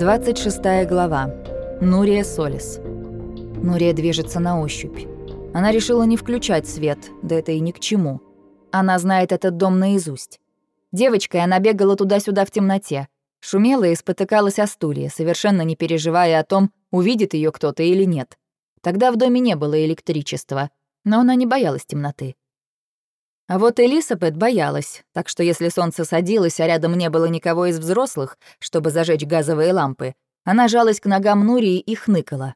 26 глава. Нурия Солис. Нурия движется на ощупь. Она решила не включать свет, да это и ни к чему. Она знает этот дом наизусть. Девочкой она бегала туда-сюда в темноте, шумела и спотыкалась о стулья, совершенно не переживая о том, увидит ее кто-то или нет. Тогда в доме не было электричества, но она не боялась темноты. А вот Элисабет боялась, так что если солнце садилось, а рядом не было никого из взрослых, чтобы зажечь газовые лампы, она жалась к ногам Нурии и хныкала.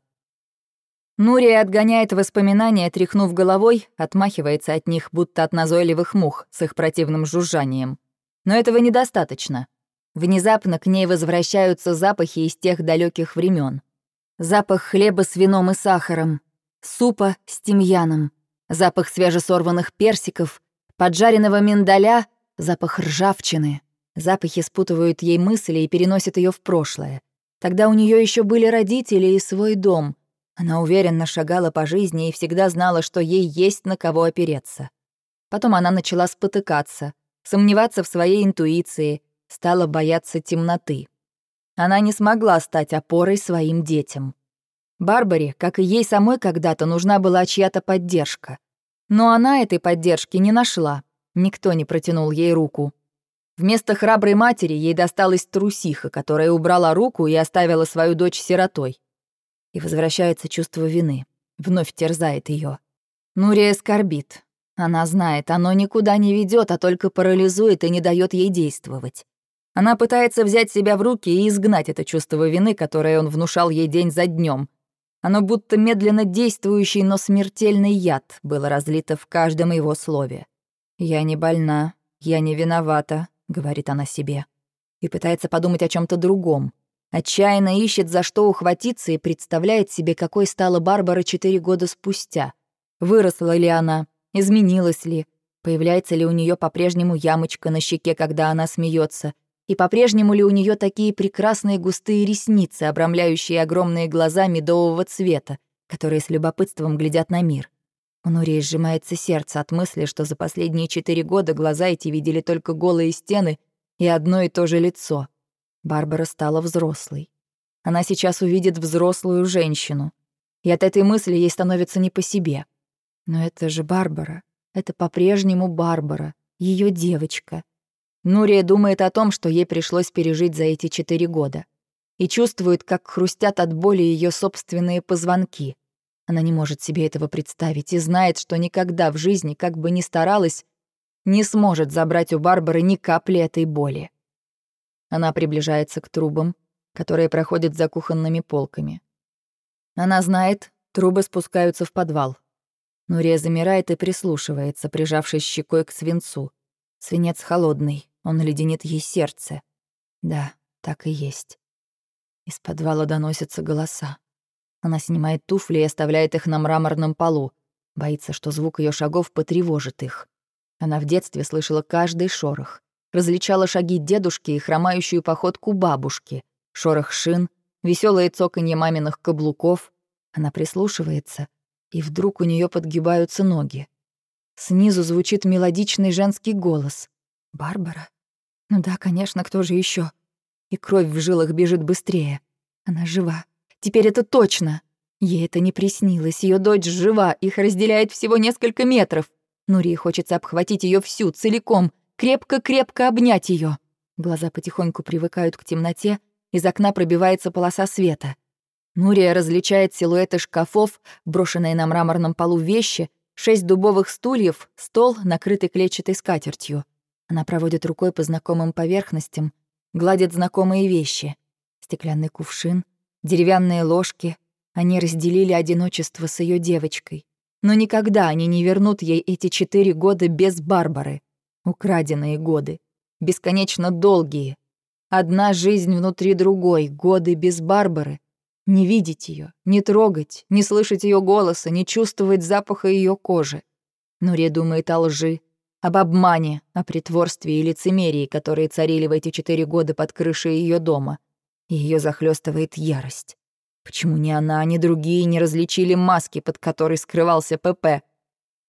Нурия отгоняет воспоминания, тряхнув головой, отмахивается от них, будто от назойливых мух с их противным жужжанием. Но этого недостаточно. Внезапно к ней возвращаются запахи из тех далеких времен. Запах хлеба с вином и сахаром, супа с тимьяном, запах свежесорванных персиков, поджаренного миндаля, запах ржавчины. Запахи спутывают ей мысли и переносят ее в прошлое. Тогда у нее еще были родители и свой дом. Она уверенно шагала по жизни и всегда знала, что ей есть на кого опереться. Потом она начала спотыкаться, сомневаться в своей интуиции, стала бояться темноты. Она не смогла стать опорой своим детям. Барбаре, как и ей самой когда-то, нужна была чья-то поддержка. Но она этой поддержки не нашла. Никто не протянул ей руку. Вместо храброй матери ей досталась трусиха, которая убрала руку и оставила свою дочь сиротой. И возвращается чувство вины. Вновь терзает ее. Нурия скорбит. Она знает, оно никуда не ведет, а только парализует и не дает ей действовать. Она пытается взять себя в руки и изгнать это чувство вины, которое он внушал ей день за днем, оно будто медленно действующий, но смертельный яд было разлито в каждом его слове. «Я не больна, я не виновата», — говорит она себе. И пытается подумать о чем то другом. Отчаянно ищет, за что ухватиться, и представляет себе, какой стала Барбара четыре года спустя. Выросла ли она, изменилась ли, появляется ли у нее по-прежнему ямочка на щеке, когда она смеется, и по-прежнему ли у нее такие прекрасные густые ресницы, обрамляющие огромные глаза медового цвета, которые с любопытством глядят на мир? У Нурии сжимается сердце от мысли, что за последние четыре года глаза эти видели только голые стены и одно и то же лицо. Барбара стала взрослой. Она сейчас увидит взрослую женщину. И от этой мысли ей становится не по себе. Но это же Барбара. Это по-прежнему Барбара, ее девочка — Нурия думает о том, что ей пришлось пережить за эти четыре года. И чувствует, как хрустят от боли ее собственные позвонки. Она не может себе этого представить и знает, что никогда в жизни, как бы ни старалась, не сможет забрать у Барбары ни капли этой боли. Она приближается к трубам, которые проходят за кухонными полками. Она знает, трубы спускаются в подвал. Нурия замирает и прислушивается, прижавшись щекой к свинцу. Свинец холодный, он леденит ей сердце. Да, так и есть. Из подвала доносятся голоса. Она снимает туфли и оставляет их на мраморном полу. Боится, что звук ее шагов потревожит их. Она в детстве слышала каждый шорох. Различала шаги дедушки и хромающую походку бабушки. Шорох шин, веселое цоканье маминых каблуков. Она прислушивается, и вдруг у нее подгибаются ноги. Снизу звучит мелодичный женский голос. «Барбара?» Ну да, конечно, кто же еще? И кровь в жилах бежит быстрее. Она жива. Теперь это точно. Ей это не приснилось. Ее дочь жива, их разделяет всего несколько метров. Нурии хочется обхватить ее всю, целиком, крепко-крепко обнять ее. Глаза потихоньку привыкают к темноте, из окна пробивается полоса света. Нурия различает силуэты шкафов, брошенные на мраморном полу вещи, шесть дубовых стульев, стол, накрытый клетчатой скатертью. Она проводит рукой по знакомым поверхностям, гладит знакомые вещи. Стеклянный кувшин, деревянные ложки. Они разделили одиночество с ее девочкой. Но никогда они не вернут ей эти четыре года без Барбары. Украденные годы. Бесконечно долгие. Одна жизнь внутри другой, годы без Барбары. Не видеть ее, не трогать, не слышать ее голоса, не чувствовать запаха ее кожи. Нуре думает о лжи, об обмане, о притворстве и лицемерии, которые царили в эти четыре года под крышей ее дома. Ее захлестывает ярость. Почему ни она, ни другие не различили маски, под которой скрывался ПП?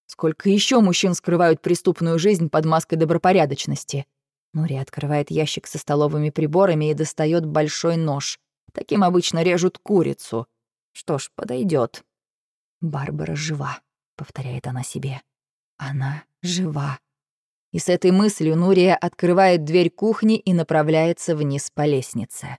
Сколько еще мужчин скрывают преступную жизнь под маской добропорядочности? Нури открывает ящик со столовыми приборами и достает большой нож. Таким обычно режут курицу. Что ж, подойдет. Барбара жива, повторяет она себе. Она жива. И с этой мыслью Нурия открывает дверь кухни и направляется вниз по лестнице.